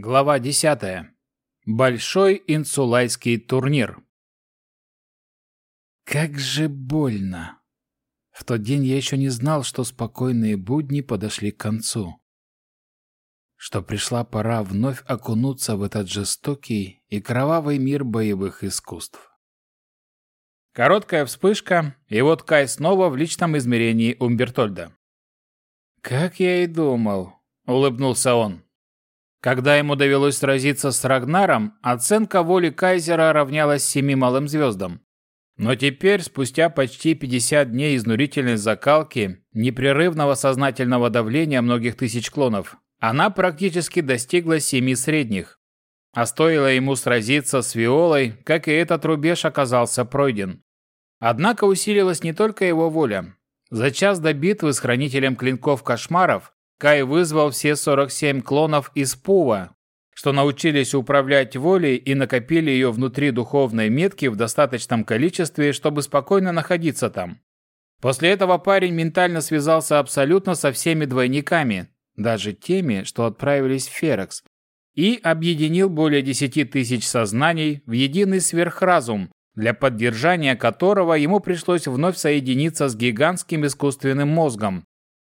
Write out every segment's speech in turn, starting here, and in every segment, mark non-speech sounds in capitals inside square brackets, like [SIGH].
Глава 10. Большой инсулайский турнир. Как же больно. В тот день я еще не знал, что спокойные будни подошли к концу. Что пришла пора вновь окунуться в этот жестокий и кровавый мир боевых искусств. Короткая вспышка, и вот Кай снова в личном измерении Умбертольда. «Как я и думал», — улыбнулся он. Когда ему довелось сразиться с Рагнаром, оценка воли Кайзера равнялась семи малым звездам. Но теперь, спустя почти 50 дней изнурительной закалки, непрерывного сознательного давления многих тысяч клонов, она практически достигла семи средних. А стоило ему сразиться с Виолой, как и этот рубеж оказался пройден. Однако усилилась не только его воля. За час до битвы с хранителем клинков кошмаров Кай вызвал все 47 клонов из Пува, что научились управлять волей и накопили ее внутри духовной метки в достаточном количестве, чтобы спокойно находиться там. После этого парень ментально связался абсолютно со всеми двойниками, даже теми, что отправились в Ферекс, и объединил более 10 тысяч сознаний в единый сверхразум, для поддержания которого ему пришлось вновь соединиться с гигантским искусственным мозгом,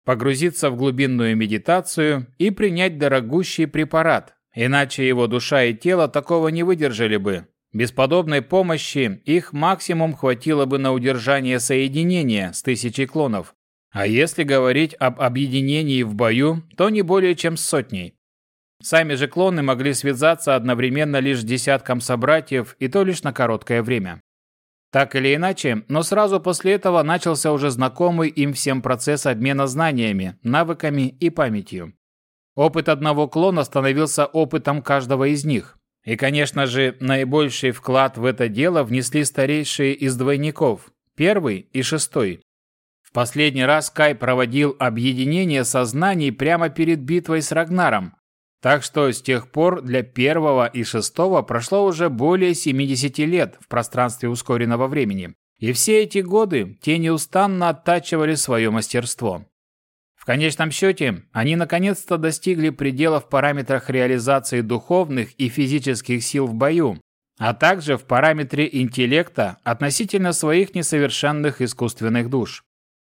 погрузиться в глубинную медитацию и принять дорогущий препарат, иначе его душа и тело такого не выдержали бы. Без подобной помощи их максимум хватило бы на удержание соединения с тысячей клонов. А если говорить об объединении в бою, то не более чем с сотней. Сами же клоны могли связаться одновременно лишь с десятком собратьев, и то лишь на короткое время. Так или иначе, но сразу после этого начался уже знакомый им всем процесс обмена знаниями, навыками и памятью. Опыт одного клона становился опытом каждого из них. И, конечно же, наибольший вклад в это дело внесли старейшие из двойников, первый и шестой. В последний раз Кай проводил объединение сознаний прямо перед битвой с Рагнаром, так что с тех пор для первого и шестого прошло уже более 70 лет в пространстве ускоренного времени. И все эти годы те неустанно оттачивали свое мастерство. В конечном счете, они наконец-то достигли пределов в параметрах реализации духовных и физических сил в бою, а также в параметре интеллекта относительно своих несовершенных искусственных душ.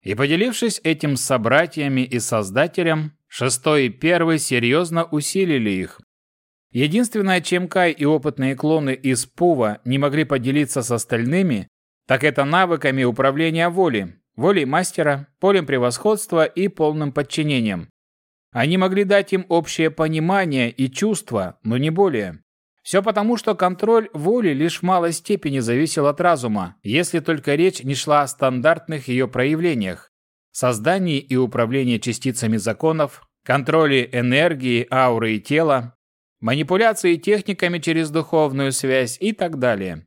И поделившись этим с собратьями и создателем, Шестой и первый серьезно усилили их. Единственное, чем Кай и опытные клоны из Пува не могли поделиться с остальными, так это навыками управления волей, волей мастера, полем превосходства и полным подчинением. Они могли дать им общее понимание и чувство, но не более. Все потому, что контроль воли лишь в малой степени зависел от разума, если только речь не шла о стандартных ее проявлениях создании и управлении частицами законов, контроле энергии, ауры и тела, манипуляции техниками через духовную связь и так далее.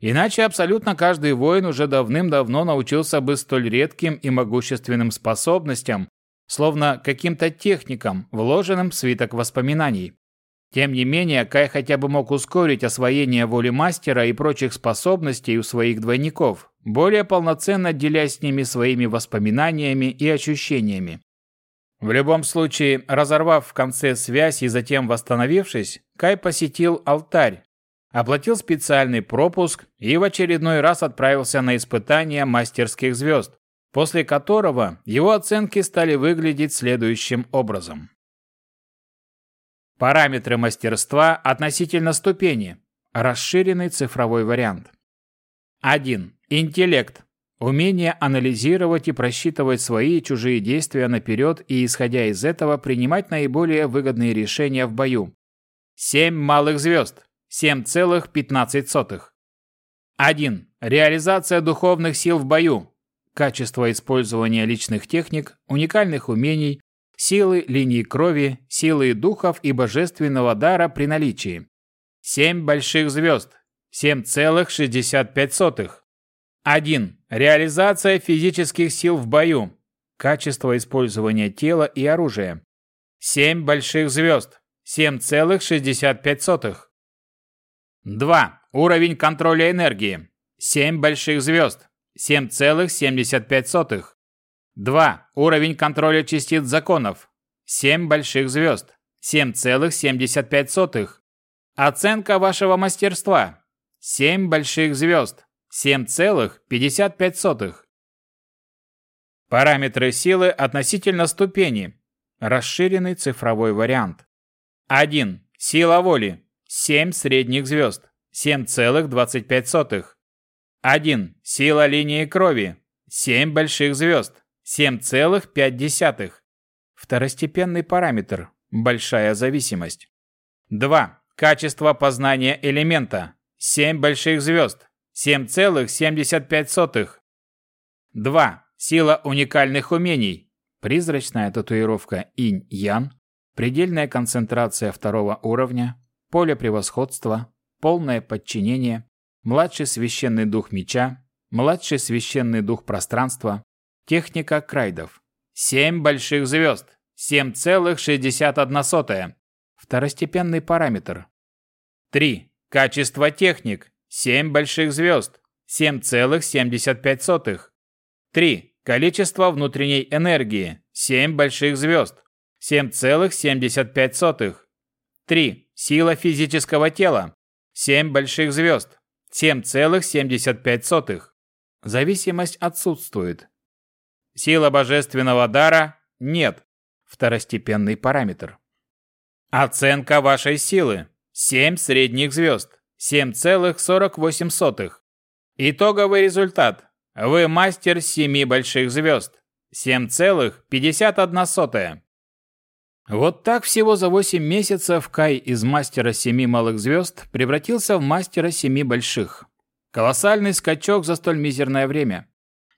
Иначе абсолютно каждый воин уже давным-давно научился бы столь редким и могущественным способностям, словно каким-то техникам, вложенным в свиток воспоминаний. Тем не менее, Кай хотя бы мог ускорить освоение воли мастера и прочих способностей у своих двойников, более полноценно делясь с ними своими воспоминаниями и ощущениями. В любом случае, разорвав в конце связь и затем восстановившись, Кай посетил алтарь, оплатил специальный пропуск и в очередной раз отправился на испытание мастерских звезд, после которого его оценки стали выглядеть следующим образом. Параметры мастерства относительно ступени. Расширенный цифровой вариант. 1. Интеллект. Умение анализировать и просчитывать свои и чужие действия наперед и, исходя из этого, принимать наиболее выгодные решения в бою. 7 малых звезд. 7,15. 1. Реализация духовных сил в бою. Качество использования личных техник, уникальных умений, силы линии крови, силы духов и божественного дара при наличии. 7 больших звезд. 7,65. 1. Реализация физических сил в бою. Качество использования тела и оружия. 7 больших звезд. 7,65. 2. Уровень контроля энергии. 7 больших звезд. 7,75. 2. Уровень контроля частиц законов. 7 больших звезд. 7,75. Оценка вашего мастерства. 7 больших звезд. 7,55. Параметры силы относительно ступени. Расширенный цифровой вариант. 1. Сила воли. 7 средних звезд. 7,25. 1. Сила линии крови. 7 больших звезд. 7,5. Второстепенный параметр. Большая зависимость. 2. Качество познания элемента. 7 больших звезд. 7,75. 2. Сила уникальных умений. Призрачная татуировка инь-ян. Предельная концентрация второго уровня. Поле превосходства. Полное подчинение. Младший священный дух меча. Младший священный дух пространства. Техника крайдов. 7 больших звезд. 7,61. Второстепенный параметр. 3. Качество техник. 7 больших звезд. 7,75. 3. Количество внутренней энергии. 7 больших звезд. 7,75. 3. Сила физического тела. 7 больших звезд. 7,75. Зависимость отсутствует. Сила божественного дара – нет. Второстепенный параметр. Оценка вашей силы. 7 средних звезд. 7,48. Итоговый результат. Вы мастер 7 больших звезд. 7,51. Вот так всего за 8 месяцев Кай из мастера 7 малых звезд превратился в мастера 7 больших. Колоссальный скачок за столь мизерное время.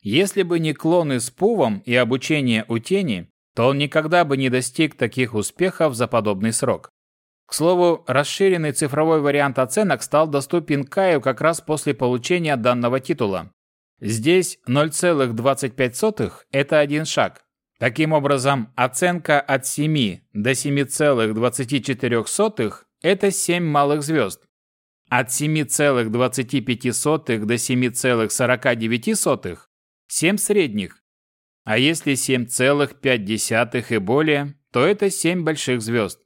Если бы не клоны с Пувом и обучение у тени, то он никогда бы не достиг таких успехов за подобный срок. К слову, расширенный цифровой вариант оценок стал доступен Каю как раз после получения данного титула. Здесь 0,25 – это один шаг. Таким образом, оценка от 7 до 7,24 – это 7 малых звезд. От 7,25 до 7,49 7 средних. А если 7,5 и более, то это 7 больших звезд.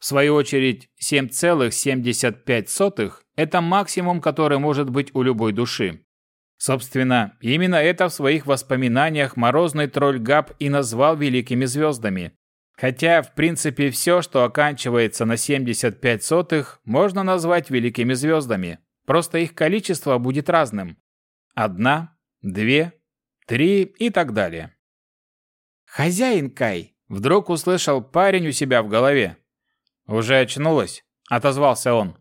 В свою очередь, 7,75 – это максимум, который может быть у любой души. Собственно, именно это в своих воспоминаниях морозный тролль Габ и назвал великими звездами. Хотя, в принципе, все, что оканчивается на 75 сотых, можно назвать великими звездами. Просто их количество будет разным. Одна, две, три и так далее. «Хозяин Кай!» – вдруг услышал парень у себя в голове. «Уже очнулась?» – отозвался он.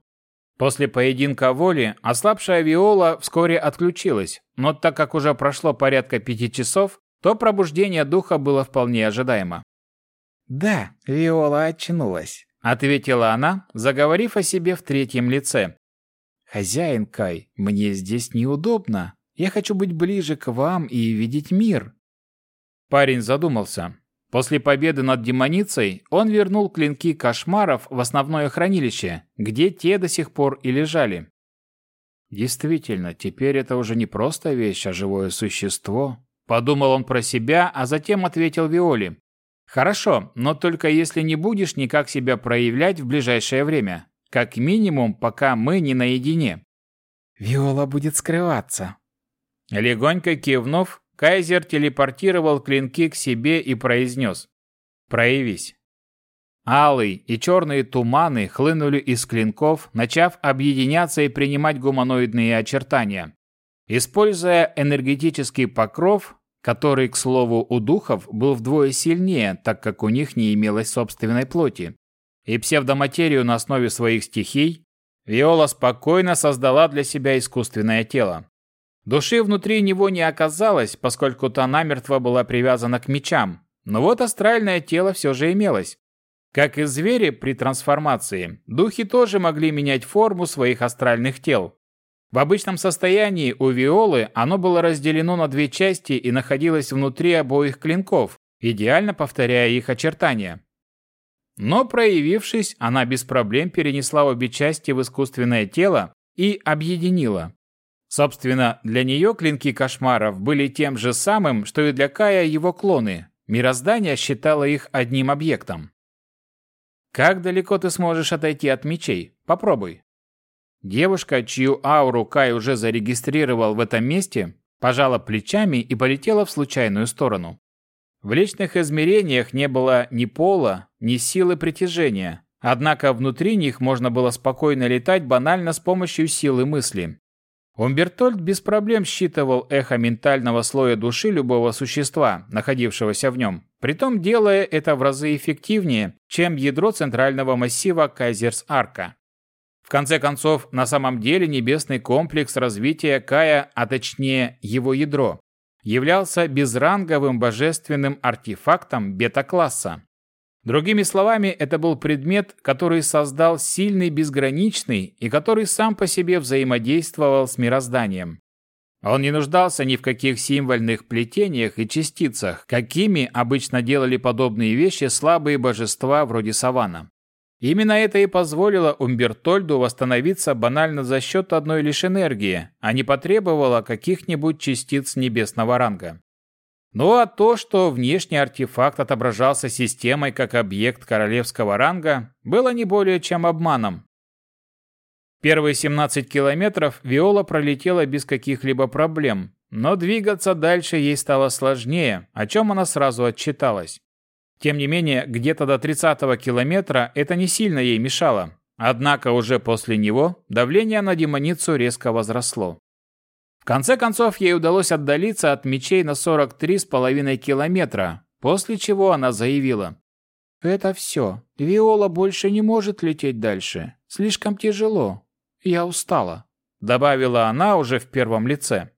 После поединка воли ослабшая Виола вскоре отключилась, но так как уже прошло порядка пяти часов, то пробуждение духа было вполне ожидаемо. «Да, Виола очнулась», — ответила она, заговорив о себе в третьем лице. «Хозяин Кай, мне здесь неудобно. Я хочу быть ближе к вам и видеть мир». Парень задумался. После победы над демоницей он вернул клинки кошмаров в основное хранилище, где те до сих пор и лежали. Действительно, теперь это уже не просто вещь, а живое существо. Подумал он про себя, а затем ответил Виоле. Хорошо, но только если не будешь никак себя проявлять в ближайшее время. Как минимум, пока мы не наедине. Виола будет скрываться. Легонько кивнув, Кайзер телепортировал клинки к себе и произнес «Проявись». Алый и черные туманы хлынули из клинков, начав объединяться и принимать гуманоидные очертания. Используя энергетический покров, который, к слову, у духов был вдвое сильнее, так как у них не имелось собственной плоти, и псевдоматерию на основе своих стихий, Виола спокойно создала для себя искусственное тело. Души внутри него не оказалось, поскольку та намертво была привязана к мечам, но вот астральное тело все же имелось. Как и звери при трансформации, духи тоже могли менять форму своих астральных тел. В обычном состоянии у Виолы оно было разделено на две части и находилось внутри обоих клинков, идеально повторяя их очертания. Но проявившись, она без проблем перенесла обе части в искусственное тело и объединила. Собственно, для нее клинки кошмаров были тем же самым, что и для Кая его клоны. Мироздание считало их одним объектом. Как далеко ты сможешь отойти от мечей? Попробуй. Девушка, чью ауру Кай уже зарегистрировал в этом месте, пожала плечами и полетела в случайную сторону. В личных измерениях не было ни пола, ни силы притяжения, однако внутри них можно было спокойно летать банально с помощью силы мысли. Умбертольд без проблем считывал эхо ментального слоя души любого существа, находившегося в нем, притом делая это в разы эффективнее, чем ядро центрального массива Кайзерс-Арка. В конце концов, на самом деле небесный комплекс развития Кая, а точнее его ядро, являлся безранговым божественным артефактом бета-класса. Другими словами, это был предмет, который создал сильный безграничный и который сам по себе взаимодействовал с мирозданием. Он не нуждался ни в каких символьных плетениях и частицах, какими обычно делали подобные вещи слабые божества вроде Савана. Именно это и позволило Умбертольду восстановиться банально за счет одной лишь энергии, а не потребовало каких-нибудь частиц небесного ранга. Ну а то, что внешний артефакт отображался системой как объект королевского ранга, было не более чем обманом. Первые 17 километров Виола пролетела без каких-либо проблем, но двигаться дальше ей стало сложнее, о чем она сразу отчиталась. Тем не менее, где-то до 30-го километра это не сильно ей мешало, однако уже после него давление на демоницу резко возросло. В конце концов, ей удалось отдалиться от мечей на 43,5 километра, после чего она заявила. «Это все. Виола больше не может лететь дальше. Слишком тяжело. Я устала», — добавила она уже в первом лице.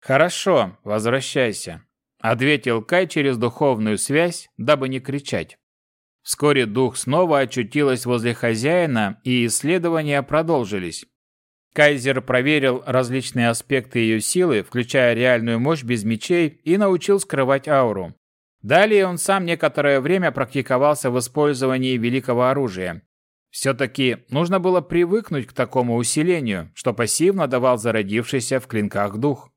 «Хорошо, возвращайся», — ответил Кай через духовную связь, дабы не кричать. Вскоре дух снова очутилась возле хозяина, и исследования продолжились. Кайзер проверил различные аспекты ее силы, включая реальную мощь без мечей, и научил скрывать ауру. Далее он сам некоторое время практиковался в использовании великого оружия. Все-таки нужно было привыкнуть к такому усилению, что пассивно давал зародившийся в клинках дух.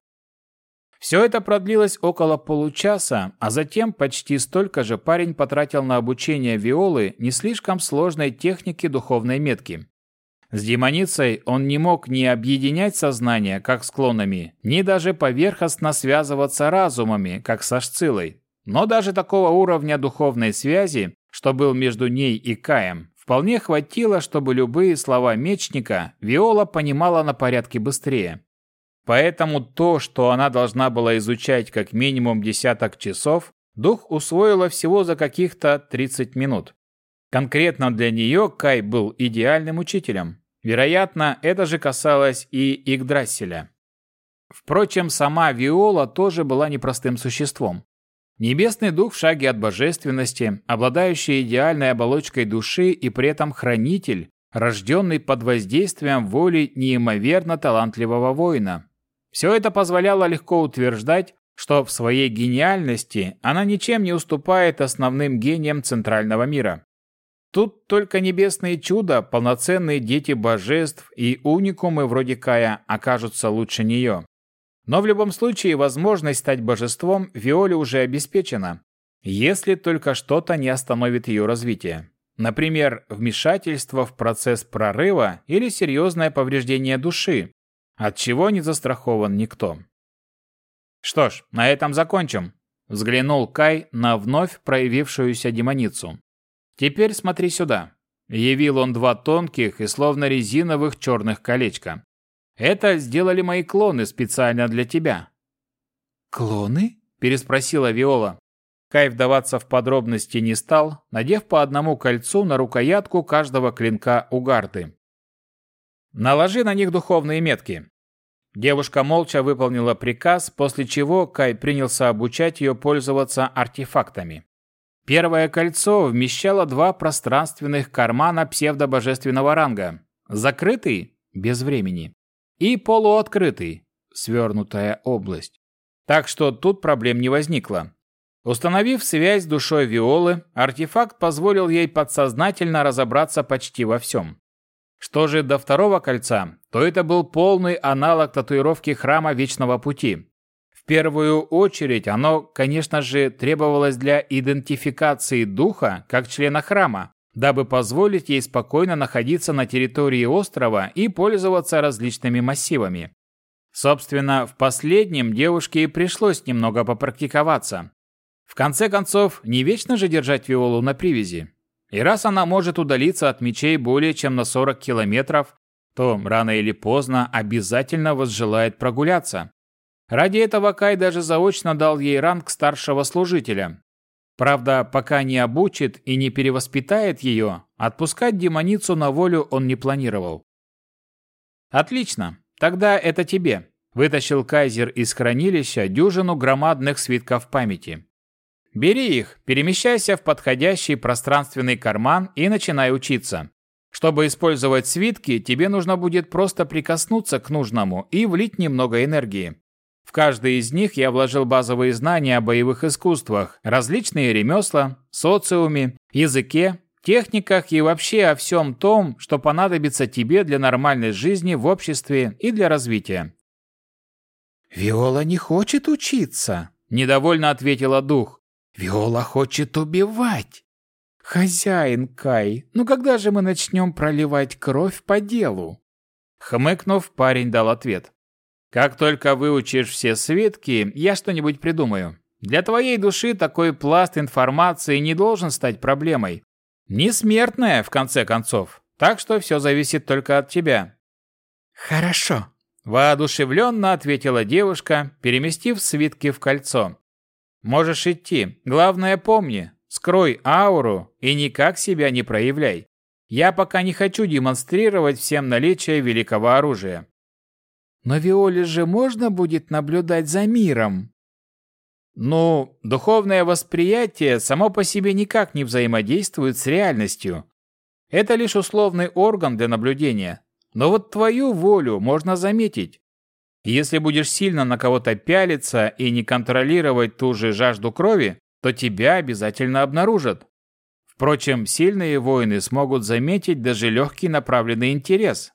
Все это продлилось около получаса, а затем почти столько же парень потратил на обучение Виолы не слишком сложной технике духовной метки. С демоницей он не мог ни объединять сознание, как с клонами, ни даже поверхностно связываться разумами, как со Шцилой. Но даже такого уровня духовной связи, что был между ней и Каем, вполне хватило, чтобы любые слова мечника Виола понимала на порядке быстрее. Поэтому то, что она должна была изучать как минимум десяток часов, дух усвоила всего за каких-то 30 минут. Конкретно для нее Кай был идеальным учителем. Вероятно, это же касалось и Игдрасиля. Впрочем, сама Виола тоже была непростым существом. Небесный дух в шаге от божественности, обладающий идеальной оболочкой души и при этом хранитель, рожденный под воздействием воли неимоверно талантливого воина. Все это позволяло легко утверждать, что в своей гениальности она ничем не уступает основным гениям Центрального мира. Тут только небесные чуда, полноценные дети божеств и уникумы вроде Кая окажутся лучше нее. Но в любом случае возможность стать божеством Виоле уже обеспечена, если только что-то не остановит ее развитие. Например, вмешательство в процесс прорыва или серьезное повреждение души, от чего не застрахован никто. Что ж, на этом закончим. Взглянул Кай на вновь проявившуюся демоницу. «Теперь смотри сюда». Явил он два тонких и словно резиновых черных колечка. «Это сделали мои клоны специально для тебя». «Клоны?» – переспросила Виола. Кай вдаваться в подробности не стал, надев по одному кольцу на рукоятку каждого клинка у гарты. «Наложи на них духовные метки». Девушка молча выполнила приказ, после чего Кай принялся обучать ее пользоваться артефактами. Первое кольцо вмещало два пространственных кармана псевдобожественного ранга. Закрытый – без времени. И полуоткрытый – свернутая область. Так что тут проблем не возникло. Установив связь с душой Виолы, артефакт позволил ей подсознательно разобраться почти во всем. Что же до второго кольца, то это был полный аналог татуировки храма Вечного Пути первую очередь оно, конечно же, требовалось для идентификации духа как члена храма, дабы позволить ей спокойно находиться на территории острова и пользоваться различными массивами. Собственно, в последнем девушке и пришлось немного попрактиковаться. В конце концов, не вечно же держать Виолу на привязи. И раз она может удалиться от мечей более чем на 40 километров, то рано или поздно обязательно возжелает прогуляться. Ради этого Кай даже заочно дал ей ранг старшего служителя. Правда, пока не обучит и не перевоспитает ее, отпускать демоницу на волю он не планировал. «Отлично, тогда это тебе», – вытащил Кайзер из хранилища дюжину громадных свитков памяти. Бери их, перемещайся в подходящий пространственный карман и начинай учиться. Чтобы использовать свитки, тебе нужно будет просто прикоснуться к нужному и влить немного энергии. В каждый из них я вложил базовые знания о боевых искусствах, различные ремесла, социуме, языке, техниках и вообще о всем том, что понадобится тебе для нормальной жизни в обществе и для развития. «Виола не хочет учиться», – недовольно ответила дух. Виола хочет убивать. Хозяин Кай, ну когда же мы начнем проливать кровь по делу? Хмыкнув, парень дал ответ. Как только выучишь все свитки, я что-нибудь придумаю. Для твоей души такой пласт информации не должен стать проблемой. Не смертная, в конце концов. Так что все зависит только от тебя. Хорошо. Воодушевленно ответила девушка, переместив свитки в кольцо. Можешь идти. Главное помни, скрой ауру и никак себя не проявляй. Я пока не хочу демонстрировать всем наличие великого оружия. Но Виоле же можно будет наблюдать за миром. Ну, духовное восприятие само по себе никак не взаимодействует с реальностью. Это лишь условный орган для наблюдения. Но вот твою волю можно заметить. Если будешь сильно на кого-то пялиться и не контролировать ту же жажду крови, то тебя обязательно обнаружат. Впрочем, сильные воины смогут заметить даже легкий направленный интерес.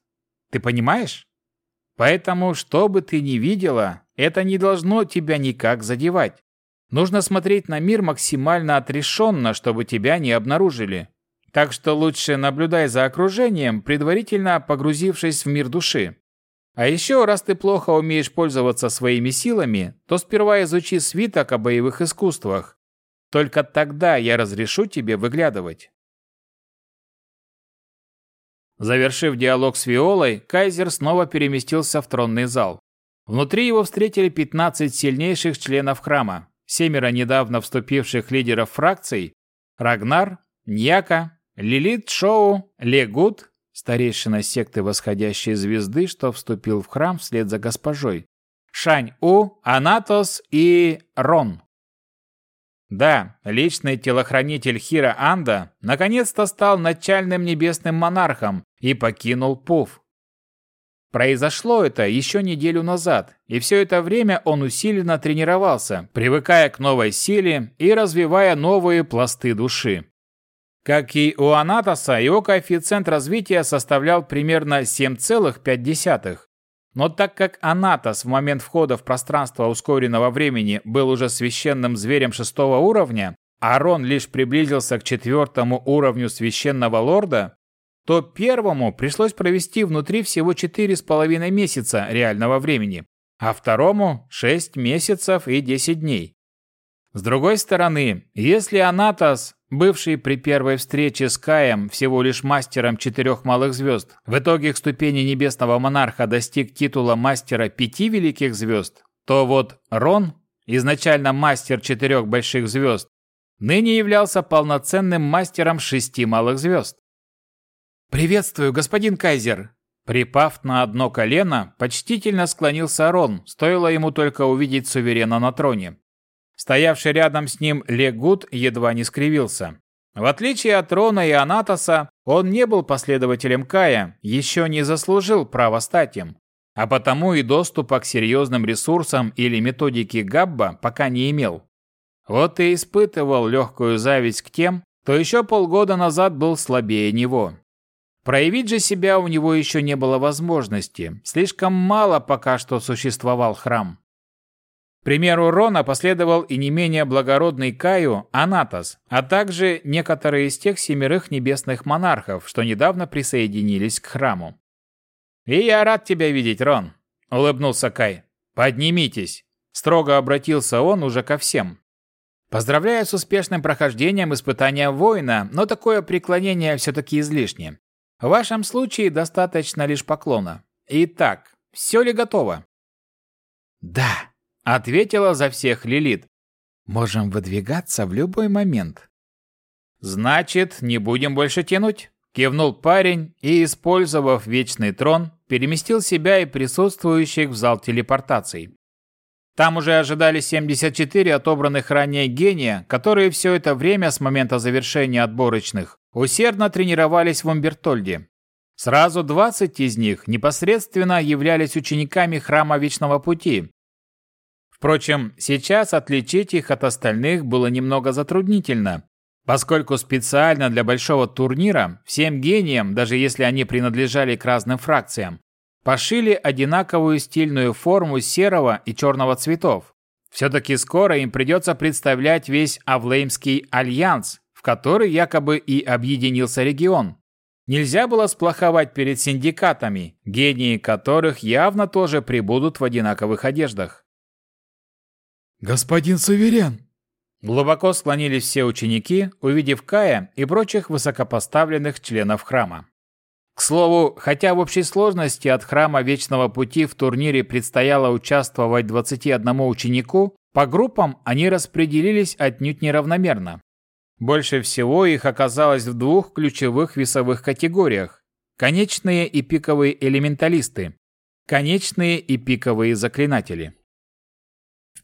Ты понимаешь? Поэтому, что бы ты ни видела, это не должно тебя никак задевать. Нужно смотреть на мир максимально отрешенно, чтобы тебя не обнаружили. Так что лучше наблюдай за окружением, предварительно погрузившись в мир души. А еще, раз ты плохо умеешь пользоваться своими силами, то сперва изучи свиток о боевых искусствах. Только тогда я разрешу тебе выглядывать. Завершив диалог с Виолой, Кайзер снова переместился в тронный зал. Внутри его встретили 15 сильнейших членов храма, семеро недавно вступивших лидеров фракций, Рагнар, Ньяка, Лилит Шоу, Легут, старейшина секты восходящей звезды, что вступил в храм вслед за госпожой. Шань-У, Анатос и Рон. Да, личный телохранитель Хира Анда наконец-то стал начальным небесным монархом и покинул Пуф. Произошло это еще неделю назад, и все это время он усиленно тренировался, привыкая к новой силе и развивая новые пласты души. Как и у Анатоса, его коэффициент развития составлял примерно 7,5. Но так как Анатос в момент входа в пространство ускоренного времени был уже священным зверем шестого уровня, а Рон лишь приблизился к четвертому уровню священного лорда, то первому пришлось провести внутри всего 4,5 месяца реального времени, а второму – 6 месяцев и 10 дней. С другой стороны, если Анатос бывший при первой встрече с Каем всего лишь мастером четырех малых звезд, в итоге к ступени небесного монарха достиг титула мастера пяти великих звезд, то вот Рон, изначально мастер четырех больших звезд, ныне являлся полноценным мастером шести малых звезд. «Приветствую, господин Кайзер!» Припав на одно колено, почтительно склонился Рон, стоило ему только увидеть суверена на троне. Стоявший рядом с ним Легут едва не скривился. В отличие от Рона и Анатоса, он не был последователем Кая, еще не заслужил права стать им. А потому и доступа к серьезным ресурсам или методике Габба пока не имел. Вот и испытывал легкую зависть к тем, кто еще полгода назад был слабее него. Проявить же себя у него еще не было возможности, слишком мало пока что существовал храм. Примеру Рона последовал и не менее благородный Каю Анатос, а также некоторые из тех семерых небесных монархов, что недавно присоединились к храму. «И я рад тебя видеть, Рон», — улыбнулся Кай. «Поднимитесь», — строго обратился он уже ко всем. «Поздравляю с успешным прохождением испытания воина, но такое преклонение все-таки излишне. В вашем случае достаточно лишь поклона. Итак, все ли готово?» «Да», — ответила за всех Лилит. «Можем выдвигаться в любой момент». «Значит, не будем больше тянуть?» — кивнул парень и, использовав вечный трон, переместил себя и присутствующих в зал телепортаций. Там уже ожидали 74 отобранных ранее гения, которые все это время с момента завершения отборочных усердно тренировались в Умбертольде. Сразу 20 из них непосредственно являлись учениками Храма Вечного Пути. Впрочем, сейчас отличить их от остальных было немного затруднительно, поскольку специально для большого турнира всем гениям, даже если они принадлежали к разным фракциям, пошили одинаковую стильную форму серого и черного цветов. Все-таки скоро им придется представлять весь Авлеймский альянс, в который якобы и объединился регион. Нельзя было сплоховать перед синдикатами, гении которых явно тоже прибудут в одинаковых одеждах. «Господин Суверен!» Глубоко склонились все ученики, увидев Кая и прочих высокопоставленных членов храма. К слову, хотя в общей сложности от Храма Вечного Пути в турнире предстояло участвовать 21 ученику, по группам они распределились отнюдь неравномерно. Больше всего их оказалось в двух ключевых весовых категориях – конечные и пиковые элементалисты, конечные и пиковые заклинатели.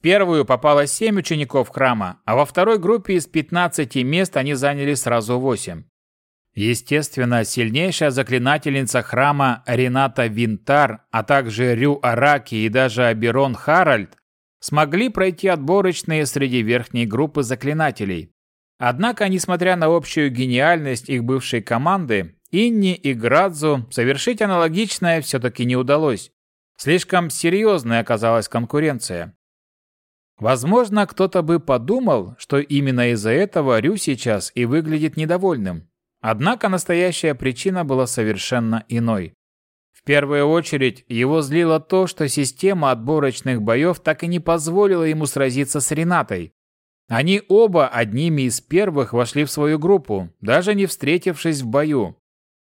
Первую попало 7 учеников храма, а во второй группе из 15 мест они заняли сразу 8. Естественно, сильнейшая заклинательница храма Рената Винтар, а также Рю Араки и даже Аберон Харальд смогли пройти отборочные среди верхней группы заклинателей. Однако, несмотря на общую гениальность их бывшей команды, Инни и Градзу совершить аналогичное все-таки не удалось. Слишком серьезной оказалась конкуренция. Возможно, кто-то бы подумал, что именно из-за этого Рю сейчас и выглядит недовольным. Однако настоящая причина была совершенно иной. В первую очередь его злило то, что система отборочных боев так и не позволила ему сразиться с Ренатой. Они оба одними из первых вошли в свою группу, даже не встретившись в бою.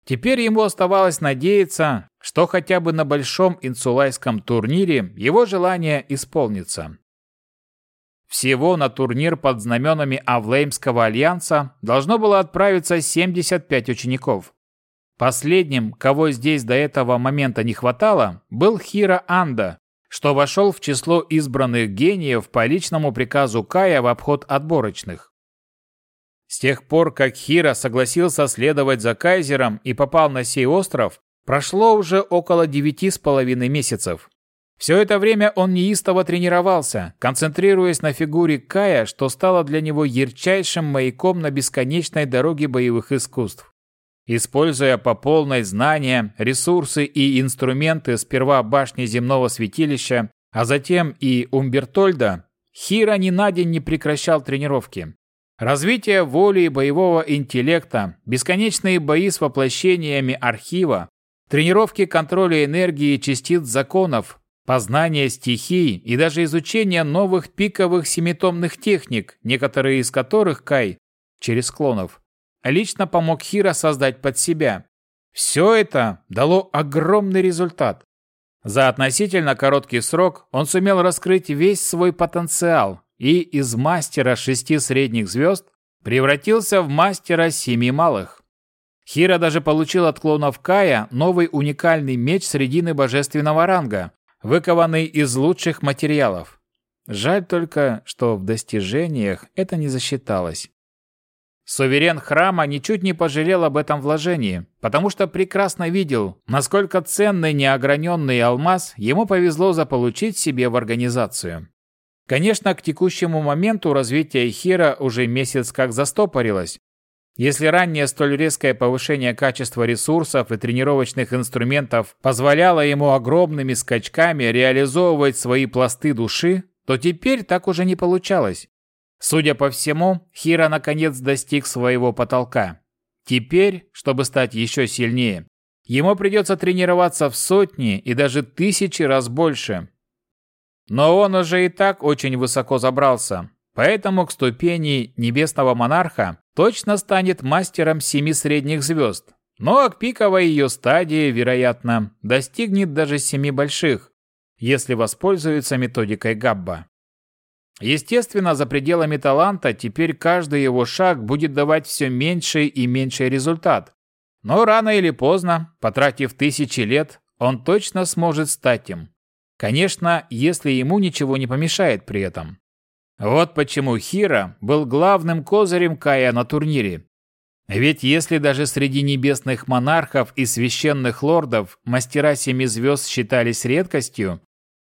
Теперь ему оставалось надеяться, что хотя бы на большом инсулайском турнире его желание исполнится. Всего на турнир под знаменами Авлеймского альянса должно было отправиться 75 учеников. Последним, кого здесь до этого момента не хватало, был Хира Анда, что вошел в число избранных гениев по личному приказу Кая в обход отборочных. С тех пор, как Хира согласился следовать за Кайзером и попал на сей остров, прошло уже около девяти с половиной месяцев. Все это время он неистово тренировался, концентрируясь на фигуре Кая, что стало для него ярчайшим маяком на бесконечной дороге боевых искусств. Используя по полной знания, ресурсы и инструменты сперва башни земного святилища, а затем и Умбертольда, Хира ни на день не прекращал тренировки. Развитие воли и боевого интеллекта, бесконечные бои с воплощениями архива, тренировки контроля энергии частиц законов, Познание стихий и даже изучение новых пиковых семитомных техник, некоторые из которых Кай, через клонов, лично помог Хира создать под себя. Все это дало огромный результат. За относительно короткий срок он сумел раскрыть весь свой потенциал и из мастера шести средних звезд превратился в мастера семи малых. Хира даже получил от клонов Кая новый уникальный меч средины божественного ранга, выкованный из лучших материалов. Жаль только, что в достижениях это не засчиталось. Суверен храма ничуть не пожалел об этом вложении, потому что прекрасно видел, насколько ценный неограненный алмаз ему повезло заполучить себе в организацию. Конечно, к текущему моменту развитие Хира уже месяц как застопорилось, если ранее столь резкое повышение качества ресурсов и тренировочных инструментов позволяло ему огромными скачками реализовывать свои пласты души, то теперь так уже не получалось. Судя по всему, Хира наконец достиг своего потолка. Теперь, чтобы стать еще сильнее, ему придется тренироваться в сотни и даже тысячи раз больше. Но он уже и так очень высоко забрался, поэтому к ступени небесного монарха точно станет мастером семи средних звезд. А к пиковой ее стадии, вероятно, достигнет даже семи больших, если воспользуется методикой Габба. Естественно, за пределами таланта теперь каждый его шаг будет давать все меньший и меньший результат. Но рано или поздно, потратив тысячи лет, он точно сможет стать им. Конечно, если ему ничего не помешает при этом. Вот почему Хира был главным козырем Кая на турнире. Ведь если даже среди небесных монархов и священных лордов мастера семи звезд считались редкостью,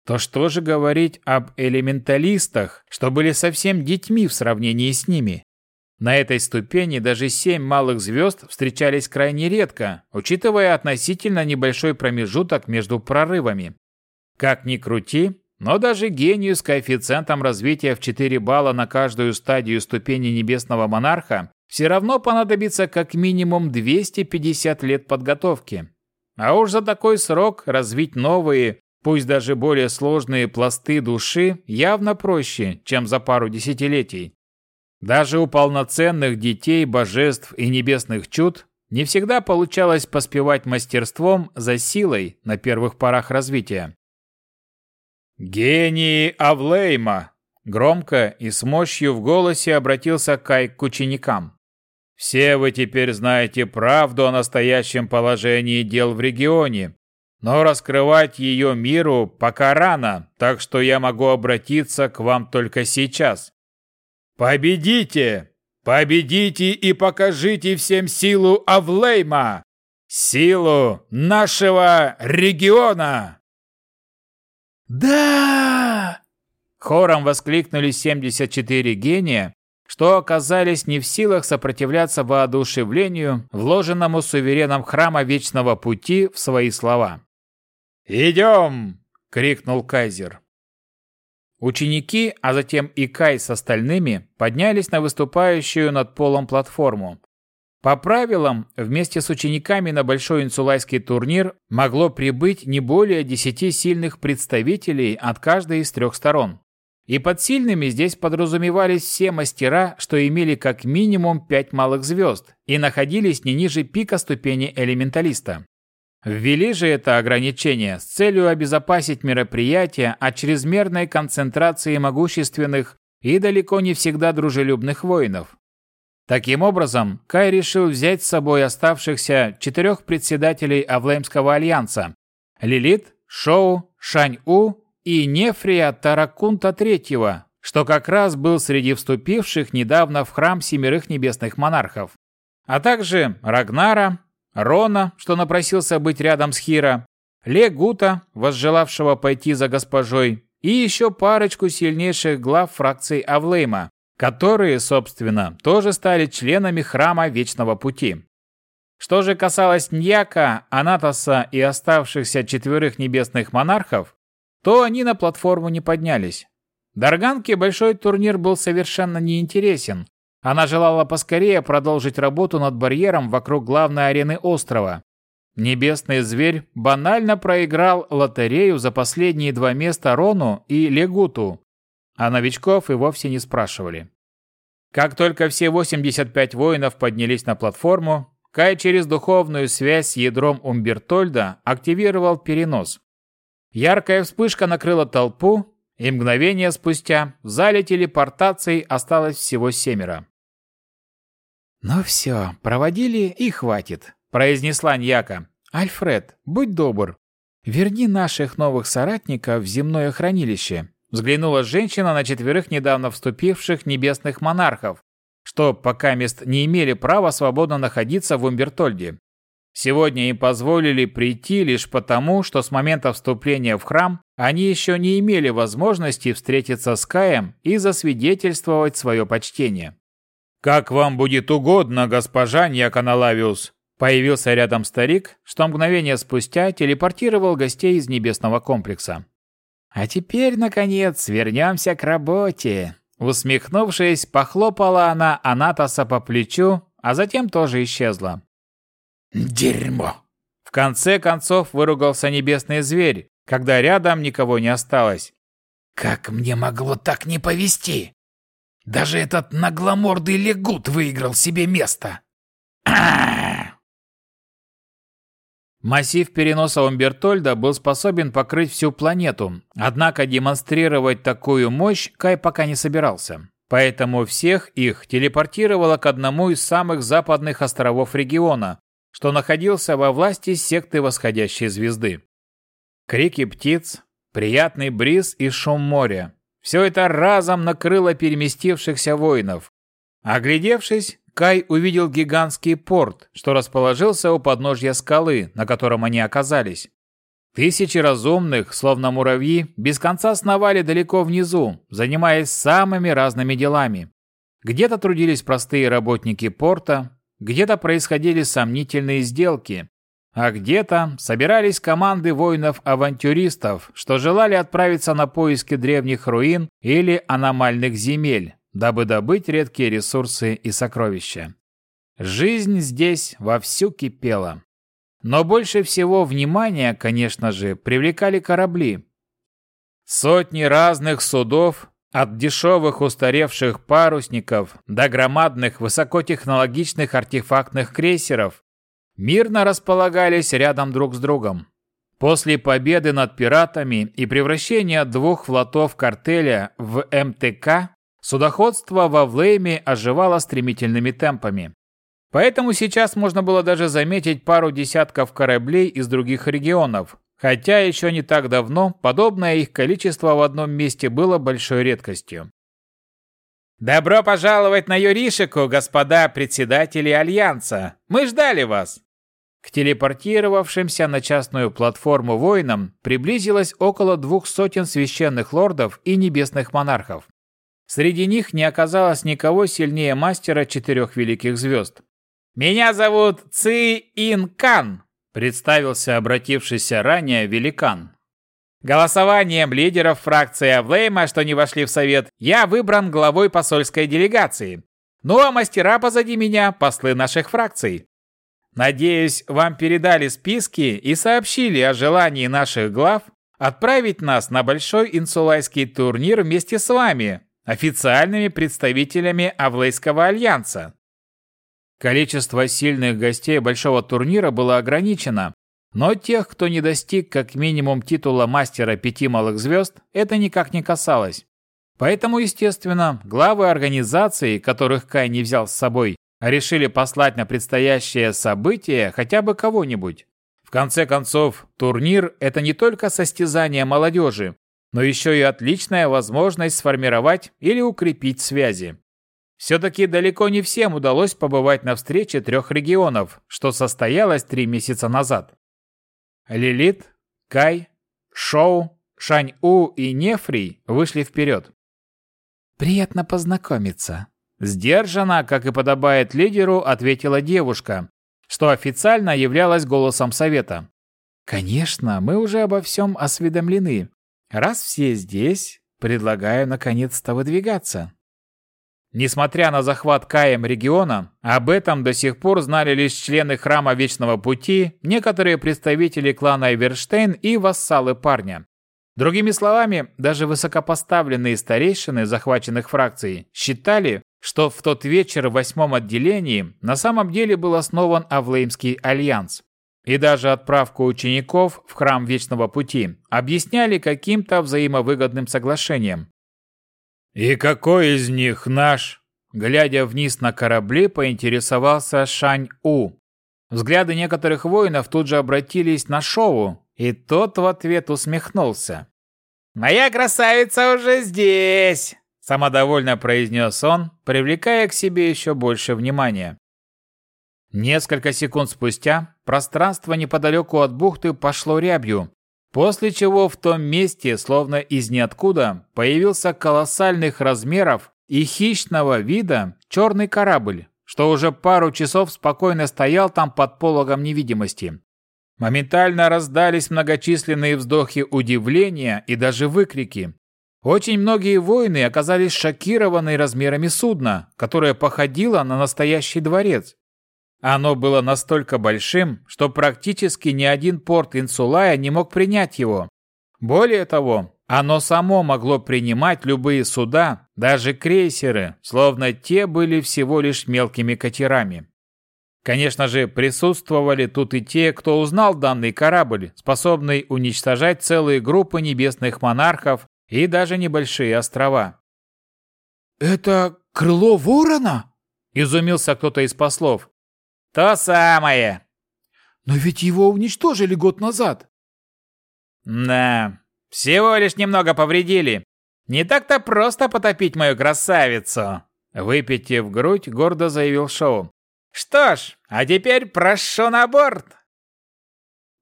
то что же говорить об элементалистах, что были совсем детьми в сравнении с ними? На этой ступени даже семь малых звезд встречались крайне редко, учитывая относительно небольшой промежуток между прорывами. Как ни крути, но даже гению с коэффициентом развития в 4 балла на каждую стадию ступени небесного монарха все равно понадобится как минимум 250 лет подготовки. А уж за такой срок развить новые, Пусть даже более сложные пласты души явно проще, чем за пару десятилетий. Даже у полноценных детей, божеств и небесных чуд не всегда получалось поспевать мастерством за силой на первых порах развития. «Гении Авлейма!» Громко и с мощью в голосе обратился Кай к ученикам. «Все вы теперь знаете правду о настоящем положении дел в регионе, но раскрывать ее миру пока рано, так что я могу обратиться к вам только сейчас. Победите! Победите и покажите всем силу Авлейма! Силу нашего региона! Да! Хором воскликнули 74 гения, что оказались не в силах сопротивляться воодушевлению, вложенному сувереном храма Вечного Пути в свои слова. «Идем!» — крикнул Кайзер. Ученики, а затем и Кай с остальными, поднялись на выступающую над полом платформу. По правилам, вместе с учениками на Большой инсулайский турнир могло прибыть не более десяти сильных представителей от каждой из трех сторон. И под сильными здесь подразумевались все мастера, что имели как минимум пять малых звезд и находились не ниже пика ступени элементалиста. Ввели же это ограничение с целью обезопасить мероприятие от чрезмерной концентрации могущественных и далеко не всегда дружелюбных воинов. Таким образом, Кай решил взять с собой оставшихся четырех председателей Авлеймского альянса – Лилит, Шоу, Шань-У и Нефрия Таракунта III, что как раз был среди вступивших недавно в храм семерых небесных монархов, а также Рагнара, Рона, что напросился быть рядом с Хира, Легута, возжелавшего пойти за госпожой, и еще парочку сильнейших глав фракции Авлейма, которые, собственно, тоже стали членами Храма Вечного Пути. Что же касалось Ньяка, Анатоса и оставшихся четверых небесных монархов, то они на платформу не поднялись. Дарганке большой турнир был совершенно неинтересен, она желала поскорее продолжить работу над барьером вокруг главной арены острова. Небесный зверь банально проиграл лотерею за последние два места Рону и Легуту, а новичков и вовсе не спрашивали. Как только все 85 воинов поднялись на платформу, Кай через духовную связь с ядром Умбертольда активировал перенос. Яркая вспышка накрыла толпу, и мгновение спустя в зале телепортации осталось всего семеро. «Ну все, проводили и хватит», – произнесла Ньяка. «Альфред, будь добр, верни наших новых соратников в земное хранилище», – взглянула женщина на четверых недавно вступивших небесных монархов, что пока мест не имели права свободно находиться в Умбертольде. Сегодня им позволили прийти лишь потому, что с момента вступления в храм они еще не имели возможности встретиться с Каем и засвидетельствовать свое почтение. «Как вам будет угодно, госпожа Ньяканалавиус!» Появился рядом старик, что мгновение спустя телепортировал гостей из небесного комплекса. А теперь, наконец, вернемся к работе. Усмехнувшись, похлопала она Анатоса по плечу, а затем тоже исчезла. «Дерьмо!» В конце концов выругался небесный зверь, когда рядом никого не осталось. «Как мне могло так не повести? Даже этот нагломордый легут выиграл себе место!» Массив переноса Умбертольда был способен покрыть всю планету, однако демонстрировать такую мощь Кай пока не собирался. Поэтому всех их телепортировало к одному из самых западных островов региона, что находился во власти секты восходящей звезды. Крики птиц, приятный бриз и шум моря – все это разом накрыло переместившихся воинов. Оглядевшись, Кай увидел гигантский порт, что расположился у подножья скалы, на котором они оказались. Тысячи разумных, словно муравьи, без конца сновали далеко внизу, занимаясь самыми разными делами. Где-то трудились простые работники порта, где-то происходили сомнительные сделки, а где-то собирались команды воинов-авантюристов, что желали отправиться на поиски древних руин или аномальных земель, дабы добыть редкие ресурсы и сокровища. Жизнь здесь вовсю кипела. Но больше всего внимания, конечно же, привлекали корабли. Сотни разных судов, от дешевых устаревших парусников до громадных высокотехнологичных артефактных крейсеров, мирно располагались рядом друг с другом. После победы над пиратами и превращения двух флотов картеля в МТК, Судоходство во Влейме оживало стремительными темпами. Поэтому сейчас можно было даже заметить пару десятков кораблей из других регионов, хотя еще не так давно подобное их количество в одном месте было большой редкостью. «Добро пожаловать на Юришику, господа председатели Альянса! Мы ждали вас!» К телепортировавшимся на частную платформу воинам приблизилось около двух сотен священных лордов и небесных монархов. Среди них не оказалось никого сильнее мастера четырех великих звезд. «Меня зовут Ци Ин Кан», – представился обратившийся ранее великан. Голосованием лидеров фракции Авлейма, что не вошли в совет, я выбран главой посольской делегации. Ну а мастера позади меня – послы наших фракций. Надеюсь, вам передали списки и сообщили о желании наших глав отправить нас на большой инсулайский турнир вместе с вами, официальными представителями Авлейского альянса. Количество сильных гостей большого турнира было ограничено, но тех, кто не достиг как минимум титула мастера пяти малых звезд, это никак не касалось. Поэтому, естественно, главы организаций, которых Кай не взял с собой, решили послать на предстоящее событие хотя бы кого-нибудь. В конце концов, турнир – это не только состязание молодежи, но еще и отличная возможность сформировать или укрепить связи. Все-таки далеко не всем удалось побывать на встрече трех регионов, что состоялось три месяца назад. Лилит, Кай, Шоу, Шань-У и Нефрий вышли вперед. «Приятно познакомиться», – сдержанно, как и подобает лидеру, ответила девушка, что официально являлась голосом совета. «Конечно, мы уже обо всем осведомлены, Раз все здесь, предлагаю наконец-то выдвигаться. Несмотря на захват Каем региона, об этом до сих пор знали лишь члены Храма Вечного Пути, некоторые представители клана Эверштейн и вассалы парня. Другими словами, даже высокопоставленные старейшины захваченных фракций считали, что в тот вечер в восьмом отделении на самом деле был основан Авлеймский альянс и даже отправку учеников в храм Вечного Пути объясняли каким-то взаимовыгодным соглашением. «И какой из них наш?» Глядя вниз на корабли, поинтересовался Шань-У. Взгляды некоторых воинов тут же обратились на Шоу, и тот в ответ усмехнулся. «Моя красавица уже здесь!» Самодовольно произнес он, привлекая к себе еще больше внимания. Несколько секунд спустя пространство неподалеку от бухты пошло рябью, после чего в том месте, словно из ниоткуда, появился колоссальных размеров и хищного вида черный корабль, что уже пару часов спокойно стоял там под пологом невидимости. Моментально раздались многочисленные вздохи удивления и даже выкрики. Очень многие воины оказались шокированы размерами судна, которое походило на настоящий дворец. Оно было настолько большим, что практически ни один порт Инсулая не мог принять его. Более того, оно само могло принимать любые суда, даже крейсеры, словно те были всего лишь мелкими катерами. Конечно же, присутствовали тут и те, кто узнал данный корабль, способный уничтожать целые группы небесных монархов и даже небольшие острова. «Это крыло ворона?» – изумился кто-то из послов. «То самое!» «Но ведь его уничтожили год назад!» «Да, всего лишь немного повредили. Не так-то просто потопить мою красавицу!» Выпитив грудь, гордо заявил Шоу. «Что ж, а теперь прошу на борт!»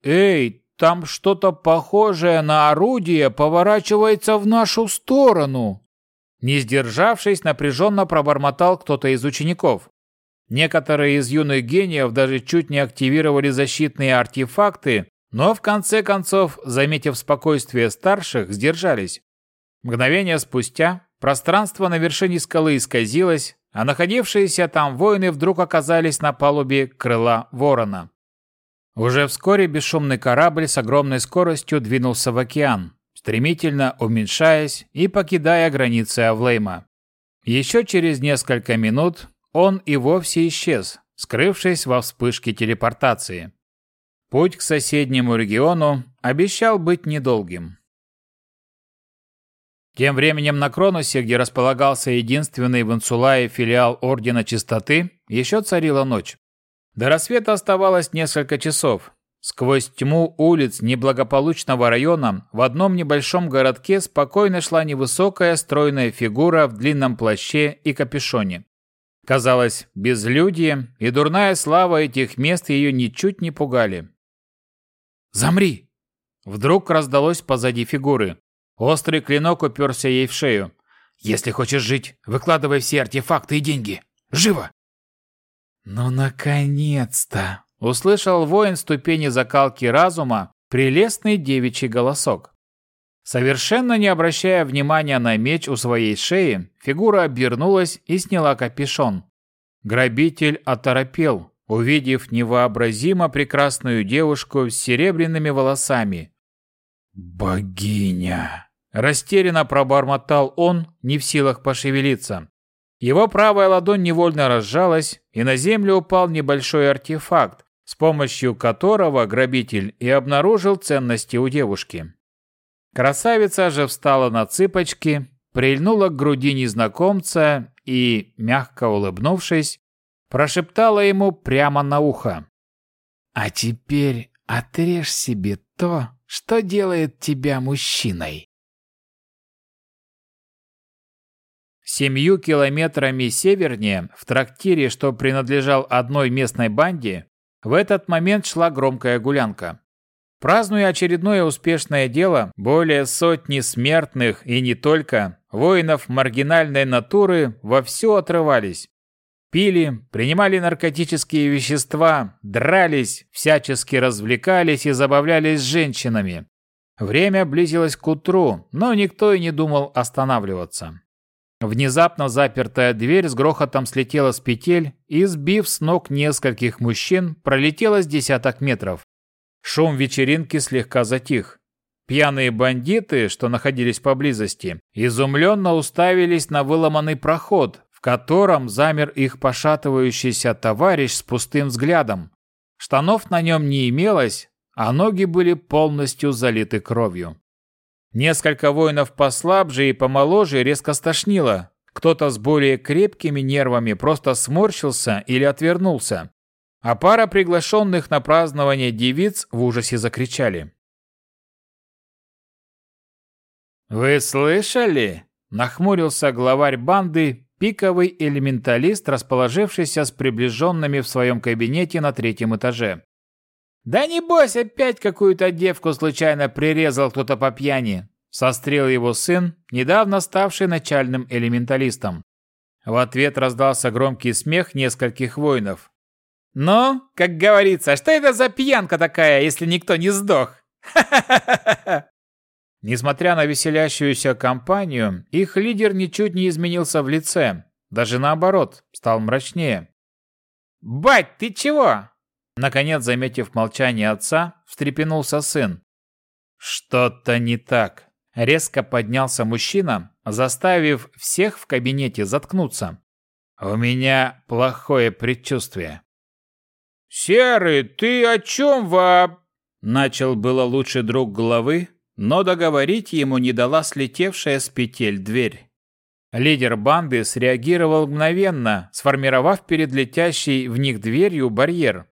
«Эй, там что-то похожее на орудие поворачивается в нашу сторону!» Не сдержавшись, напряженно пробормотал кто-то из учеников. Некоторые из юных гениев даже чуть не активировали защитные артефакты, но в конце концов, заметив спокойствие старших, сдержались. Мгновение спустя пространство на вершине скалы исказилось, а находившиеся там воины вдруг оказались на палубе крыла ворона. Уже вскоре бесшумный корабль с огромной скоростью двинулся в океан, стремительно уменьшаясь и покидая границы Авлейма. Еще через несколько минут он и вовсе исчез, скрывшись во вспышке телепортации. Путь к соседнему региону обещал быть недолгим. Тем временем на Кронусе, где располагался единственный в Инсулае филиал Ордена Чистоты, еще царила ночь. До рассвета оставалось несколько часов. Сквозь тьму улиц неблагополучного района в одном небольшом городке спокойно шла невысокая стройная фигура в длинном плаще и капюшоне. Казалось, безлюдье и дурная слава этих мест ее ничуть не пугали. «Замри!» Вдруг раздалось позади фигуры. Острый клинок уперся ей в шею. «Если хочешь жить, выкладывай все артефакты и деньги. Живо!» «Ну, наконец-то!» — услышал воин ступени закалки разума прелестный девичий голосок. Совершенно не обращая внимания на меч у своей шеи, фигура обернулась и сняла капюшон. Грабитель оторопел, увидев невообразимо прекрасную девушку с серебряными волосами. «Богиня!» – растерянно пробормотал он, не в силах пошевелиться. Его правая ладонь невольно разжалась, и на землю упал небольшой артефакт, с помощью которого грабитель и обнаружил ценности у девушки. Красавица же встала на цыпочки, прильнула к груди незнакомца и, мягко улыбнувшись, прошептала ему прямо на ухо. «А теперь отрежь себе то, что делает тебя мужчиной». Семью километрами севернее, в трактире, что принадлежал одной местной банде, в этот момент шла громкая гулянка. Празднуя очередное успешное дело, более сотни смертных и не только, воинов маргинальной натуры вовсю отрывались. Пили, принимали наркотические вещества, дрались, всячески развлекались и забавлялись с женщинами. Время близилось к утру, но никто и не думал останавливаться. Внезапно запертая дверь с грохотом слетела с петель и, сбив с ног нескольких мужчин, пролетела с десяток метров. Шум вечеринки слегка затих. Пьяные бандиты, что находились поблизости, изумленно уставились на выломанный проход, в котором замер их пошатывающийся товарищ с пустым взглядом. Штанов на нем не имелось, а ноги были полностью залиты кровью. Несколько воинов послабже и помоложе резко стошнило. Кто-то с более крепкими нервами просто сморщился или отвернулся. А пара приглашенных на празднование девиц в ужасе закричали. «Вы слышали?» – нахмурился главарь банды, пиковый элементалист, расположившийся с приближенными в своем кабинете на третьем этаже. «Да не бойся, опять какую-то девку случайно прирезал кто-то по пьяни!» Сострел его сын, недавно ставший начальным элементалистом. В ответ раздался громкий смех нескольких воинов. Ну, как говорится, что это за пьянка такая, если никто не сдох? [LAUGHS] Несмотря на веселящуюся компанию, их лидер ничуть не изменился в лице, даже наоборот, стал мрачнее. «Бать, ты чего?» Наконец, заметив молчание отца, встрепенулся сын. «Что-то не так». Резко поднялся мужчина, заставив всех в кабинете заткнуться. «У меня плохое предчувствие». «Серый, ты о чем воп?» Начал было лучший друг главы, но договорить ему не дала слетевшая с петель дверь. Лидер банды среагировал мгновенно, сформировав перед летящей в них дверью барьер.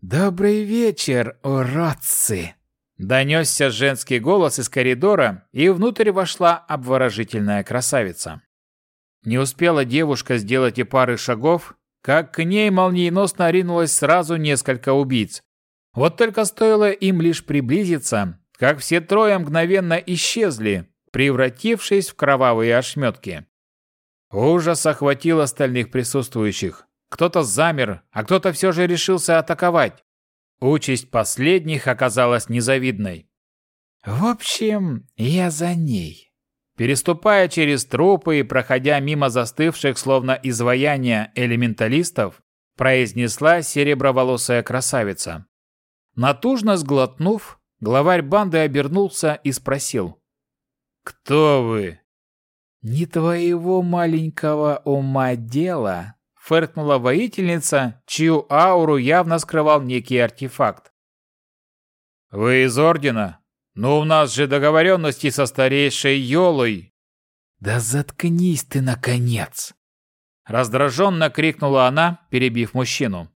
«Добрый вечер, уродцы!» Донесся женский голос из коридора, и внутрь вошла обворожительная красавица. Не успела девушка сделать и пары шагов, как к ней молниеносно ринулось сразу несколько убийц. Вот только стоило им лишь приблизиться, как все трое мгновенно исчезли, превратившись в кровавые ошметки. Ужас охватил остальных присутствующих. Кто-то замер, а кто-то все же решился атаковать. Участь последних оказалась незавидной. «В общем, я за ней». Переступая через трупы и проходя мимо застывших, словно изваяния элементалистов, произнесла сереброволосая красавица. Натужно сглотнув, главарь банды обернулся и спросил. «Кто вы?» «Не твоего маленького ума дело, фыркнула воительница, чью ауру явно скрывал некий артефакт. «Вы из Ордена? Но у нас же договоренности со старейшей Йолой!» «Да заткнись ты, наконец!» Раздраженно крикнула она, перебив мужчину.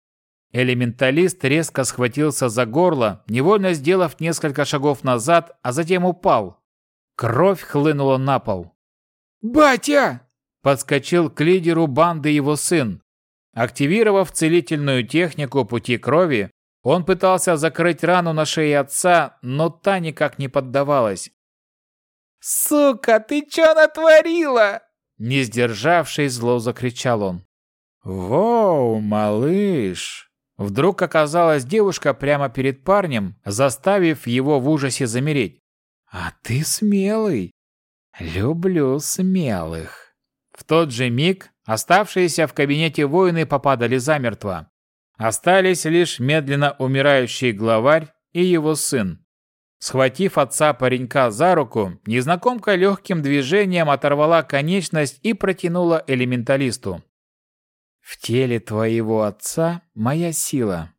Элементалист резко схватился за горло, невольно сделав несколько шагов назад, а затем упал. Кровь хлынула на пол. «Батя!» Подскочил к лидеру банды его сын. Активировав целительную технику пути крови, он пытался закрыть рану на шее отца, но та никак не поддавалась. «Сука, ты чё натворила?» Не сдержавшись, зло закричал он. «Воу, малыш!» Вдруг оказалась девушка прямо перед парнем, заставив его в ужасе замереть. «А ты смелый. Люблю смелых». В тот же миг оставшиеся в кабинете воины попадали замертво. Остались лишь медленно умирающий главарь и его сын. Схватив отца паренька за руку, незнакомка легким движением оторвала конечность и протянула элементалисту. «В теле твоего отца моя сила.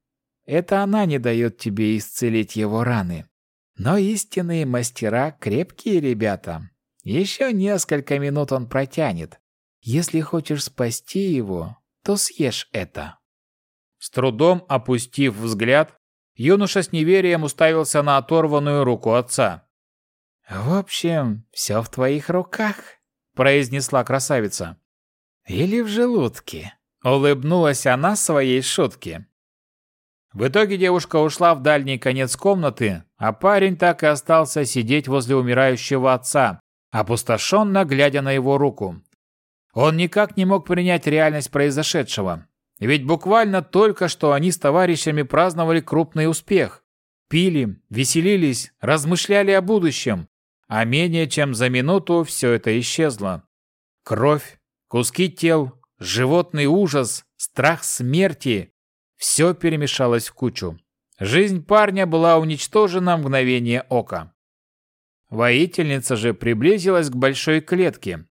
Это она не дает тебе исцелить его раны. Но истинные мастера – крепкие ребята. Еще несколько минут он протянет. Если хочешь спасти его, то съешь это». С трудом опустив взгляд, юноша с неверием уставился на оторванную руку отца. «В общем, все в твоих руках», — произнесла красавица. «Или в желудке», — улыбнулась она своей шутке. В итоге девушка ушла в дальний конец комнаты, а парень так и остался сидеть возле умирающего отца, опустошенно глядя на его руку. Он никак не мог принять реальность произошедшего. Ведь буквально только что они с товарищами праздновали крупный успех. Пили, веселились, размышляли о будущем. А менее чем за минуту все это исчезло. Кровь, куски тел, животный ужас, страх смерти – все перемешалось в кучу. Жизнь парня была уничтожена в мгновение ока. Воительница же приблизилась к большой клетке.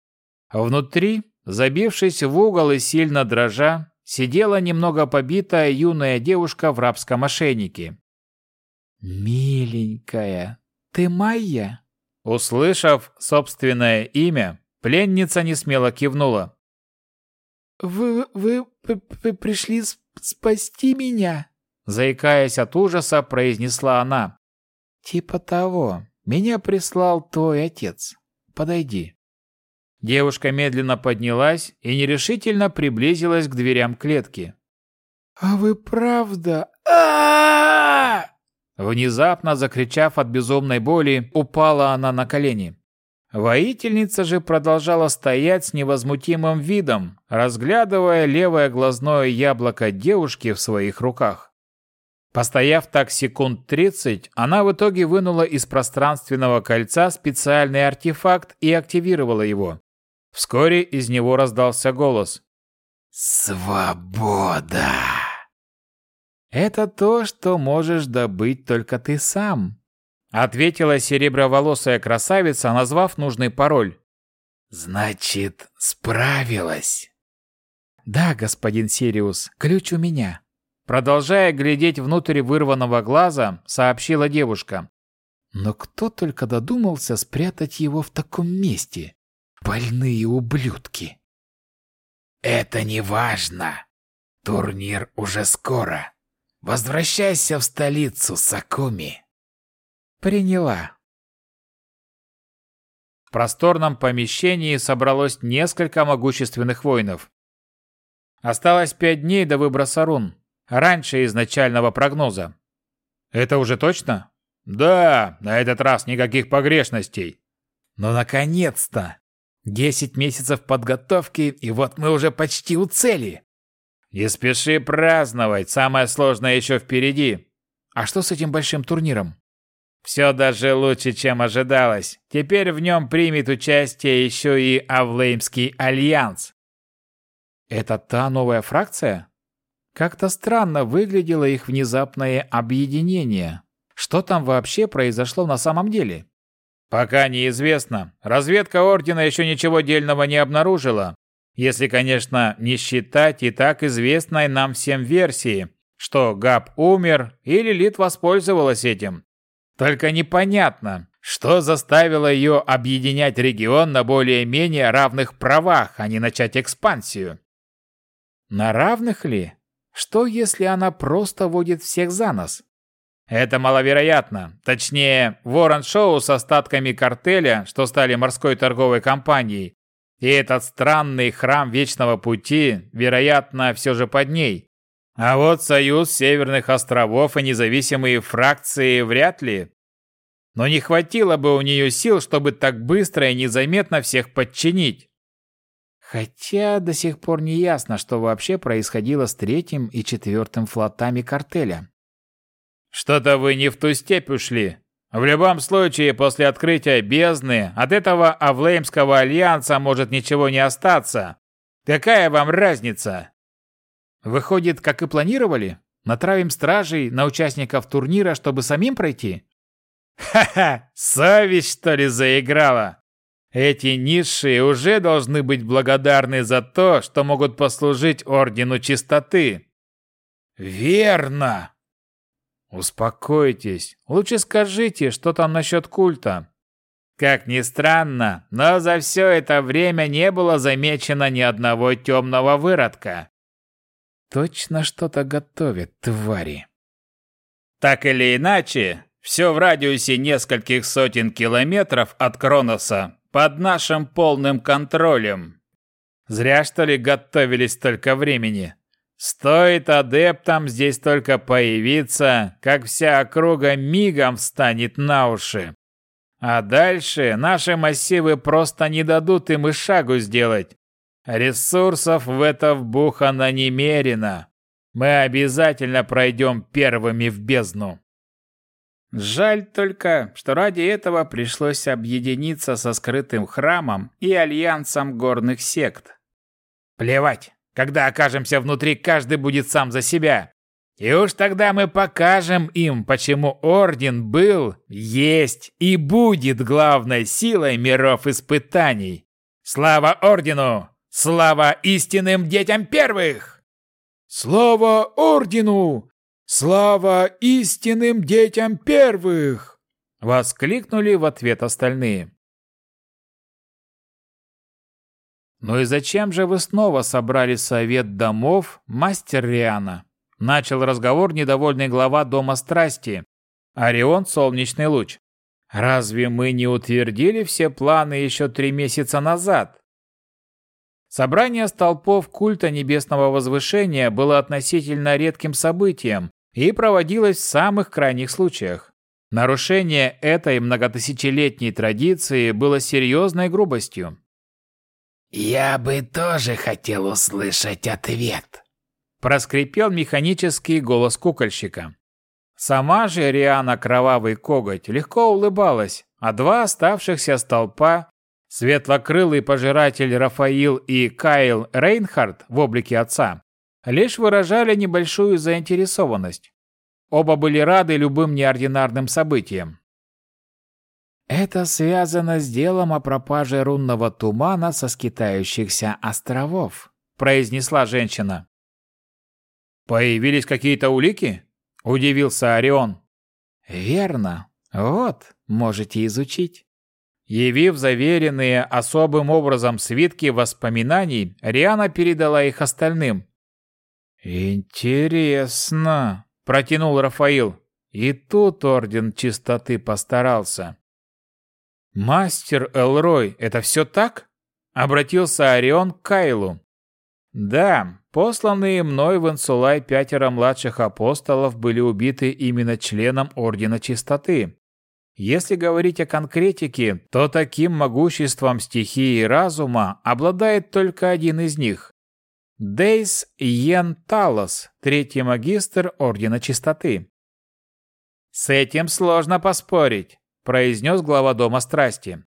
Внутри Забившись в угол и сильно дрожа, сидела немного побитая юная девушка в рабском ошейнике. «Миленькая, ты моя?» Услышав собственное имя, пленница несмело кивнула. «Вы, вы, вы пришли спасти меня?» Заикаясь от ужаса, произнесла она. «Типа того. Меня прислал твой отец. Подойди». Девушка медленно поднялась и нерешительно приблизилась к дверям клетки. «А вы правда? а Внезапно, закричав от безумной боли, упала она на колени. Воительница же продолжала стоять с невозмутимым видом, разглядывая левое глазное яблоко девушки в своих руках. Постояв так секунд 30, она в итоге вынула из пространственного кольца специальный артефакт и активировала его. Вскоре из него раздался голос. «Свобода!» «Это то, что можешь добыть только ты сам», ответила сереброволосая красавица, назвав нужный пароль. «Значит, справилась?» «Да, господин Сириус, ключ у меня». Продолжая глядеть внутрь вырванного глаза, сообщила девушка. «Но кто только додумался спрятать его в таком месте? Больные ублюдки!» «Это не важно. Турнир уже скоро. Возвращайся в столицу, Сакуми». «Приняла». В просторном помещении собралось несколько могущественных воинов. Осталось пять дней до выброса рун, раньше изначального прогноза. Это уже точно? Да, на этот раз никаких погрешностей. Но наконец-то! Десять месяцев подготовки, и вот мы уже почти у цели. Не спеши праздновать, самое сложное еще впереди. А что с этим большим турниром? Все даже лучше, чем ожидалось. Теперь в нем примет участие еще и Авлеймский альянс. Это та новая фракция? Как-то странно выглядело их внезапное объединение. Что там вообще произошло на самом деле? Пока неизвестно. Разведка Ордена еще ничего дельного не обнаружила. Если, конечно, не считать и так известной нам всем версии, что Габ умер и Лилит воспользовалась этим. Только непонятно, что заставило ее объединять регион на более-менее равных правах, а не начать экспансию. На равных ли? Что, если она просто водит всех за нос? Это маловероятно. Точнее, Ворон Шоу с остатками картеля, что стали морской торговой компанией, и этот странный храм Вечного Пути, вероятно, все же под ней. А вот союз Северных островов и независимые фракции вряд ли. Но не хватило бы у нее сил, чтобы так быстро и незаметно всех подчинить. Хотя до сих пор не ясно, что вообще происходило с третьим и четвертым флотами картеля. Что-то вы не в ту степь ушли. В любом случае, после открытия бездны от этого Авлеймского альянса может ничего не остаться. Какая вам разница? Выходит, как и планировали? Натравим стражей на участников турнира, чтобы самим пройти? Ха-ха, совесть что ли заиграла? Эти низшие уже должны быть благодарны за то, что могут послужить Ордену Чистоты. Верно, «Успокойтесь. Лучше скажите, что там насчет культа». Как ни странно, но за все это время не было замечено ни одного темного выродка. Точно что-то готовят, твари. Так или иначе, все в радиусе нескольких сотен километров от Кроноса под нашим полным контролем. Зря, что ли, готовились столько времени. Стоит адептам здесь только появиться, как вся округа мигом встанет на уши. А дальше наши массивы просто не дадут им и шагу сделать. Ресурсов в это вбухано немерено. Мы обязательно пройдем первыми в бездну. Жаль только, что ради этого пришлось объединиться со скрытым храмом и альянсом горных сект. Плевать. Когда окажемся внутри, каждый будет сам за себя. И уж тогда мы покажем им, почему Орден был, есть и будет главной силой миров испытаний. Слава Ордену! Слава истинным детям первых! Слава Ордену! Слава истинным детям первых! Воскликнули в ответ остальные. «Ну и зачем же вы снова собрали совет домов, мастер Риана?» Начал разговор недовольный глава Дома Страсти, Орион Солнечный Луч. «Разве мы не утвердили все планы еще три месяца назад?» Собрание столпов культа Небесного Возвышения было относительно редким событием и проводилось в самых крайних случаях. Нарушение этой многотысячелетней традиции было серьезной грубостью. «Я бы тоже хотел услышать ответ», – проскрипел механический голос кукольщика. Сама же Риана Кровавый Коготь легко улыбалась, а два оставшихся столпа, светлокрылый пожиратель Рафаил и Кайл Рейнхард в облике отца, лишь выражали небольшую заинтересованность. Оба были рады любым неординарным событиям. Это связано с делом о пропаже рунного тумана со скитающихся островов, произнесла женщина. Появились какие-то улики? удивился Орион. Верно. Вот, можете изучить. Явив заверенные особым образом свитки воспоминаний, Риана передала их остальным. «Интересно», — протянул Рафаил. И тут Орден Чистоты постарался. «Мастер Элрой, это все так?» — обратился Орион к Кайлу. «Да, посланные мной в Инсулай пятеро младших апостолов были убиты именно членом Ордена Чистоты. Если говорить о конкретике, то таким могуществом стихии разума обладает только один из них. Дейс Йен Талос, третий магистр Ордена Чистоты. «С этим сложно поспорить», – произнес глава Дома Страсти.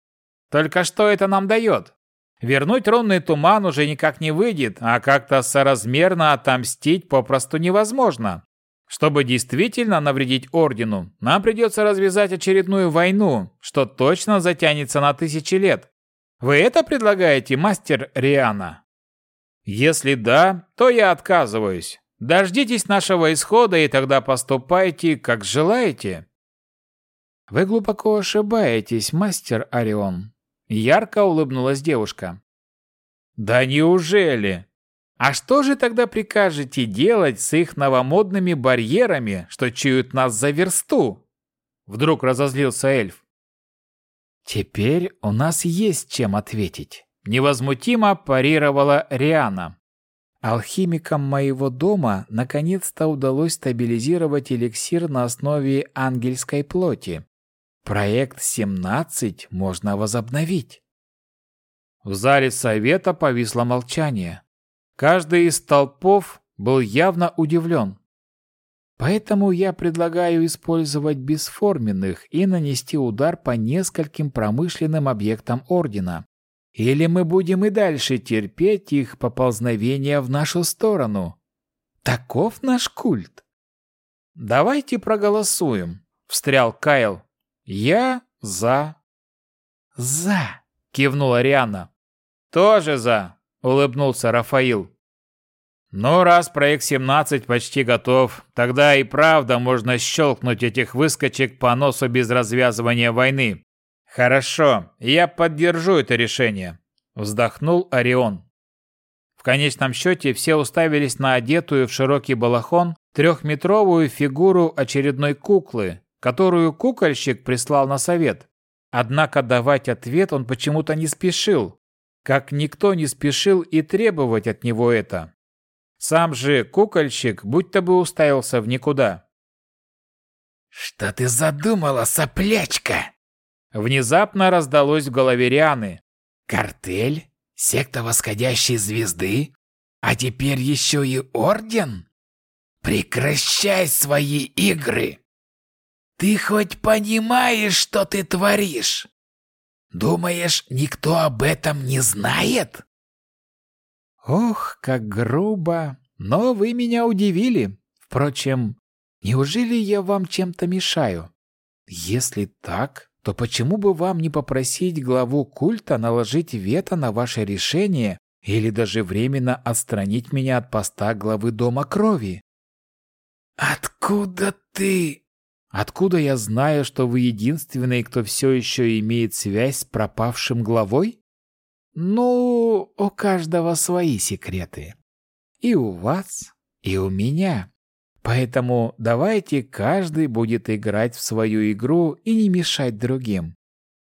«Только что это нам дает? Вернуть рунный туман уже никак не выйдет, а как-то соразмерно отомстить попросту невозможно. Чтобы действительно навредить Ордену, нам придется развязать очередную войну, что точно затянется на тысячи лет. Вы это предлагаете, мастер Риана? Если да, то я отказываюсь. Дождитесь нашего исхода и тогда поступайте, как желаете. Вы глубоко ошибаетесь, мастер Орион. Ярко улыбнулась девушка. Да неужели? А что же тогда прикажете делать с их новомодными барьерами, что чуют нас за версту? Вдруг разозлился эльф. Теперь у нас есть чем ответить. Невозмутимо парировала Риана. Алхимикам моего дома наконец-то удалось стабилизировать эликсир на основе ангельской плоти. Проект 17 можно возобновить. В зале совета повисло молчание. Каждый из толпов был явно удивлен. Поэтому я предлагаю использовать бесформенных и нанести удар по нескольким промышленным объектам Ордена. Или мы будем и дальше терпеть их поползновения в нашу сторону. Таков наш культ. «Давайте проголосуем», — встрял Кайл. «Я за». «За», — кивнула Риана. «Тоже за», — улыбнулся Рафаил. «Ну, раз проект 17 почти готов, тогда и правда можно щелкнуть этих выскочек по носу без развязывания войны. Хорошо, я поддержу это решение», — вздохнул Орион. В конечном счете все уставились на одетую в широкий балахон трехметровую фигуру очередной куклы, которую кукольщик прислал на совет. Однако давать ответ он почему-то не спешил, как никто не спешил и требовать от него это. Сам же кукольщик будто бы уставился в никуда. «Что ты задумала, соплячка?» Внезапно раздалось в голове Рианы. «Картель? Секта восходящей звезды? А теперь еще и орден? Прекращай свои игры! Ты хоть понимаешь, что ты творишь?» Думаешь, никто об этом не знает? Ох, как грубо. Но вы меня удивили. Впрочем, неужели я вам чем-то мешаю? Если так, то почему бы вам не попросить главу культа наложить вето на ваше решение или даже временно отстранить меня от поста главы Дома Крови? «Откуда ты?» Откуда я знаю, что вы единственный, кто все еще имеет связь с пропавшим главой? Ну, у каждого свои секреты. И у вас, и у меня. Поэтому давайте каждый будет играть в свою игру и не мешать другим.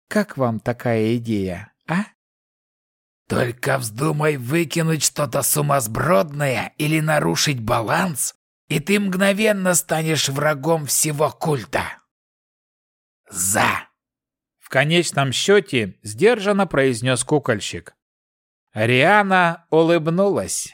Как вам такая идея, а? Только вздумай выкинуть что-то сумасбродное или нарушить баланс, и ты мгновенно станешь врагом всего культа. «За!» В конечном счете сдержанно произнес кукольщик. Риана улыбнулась.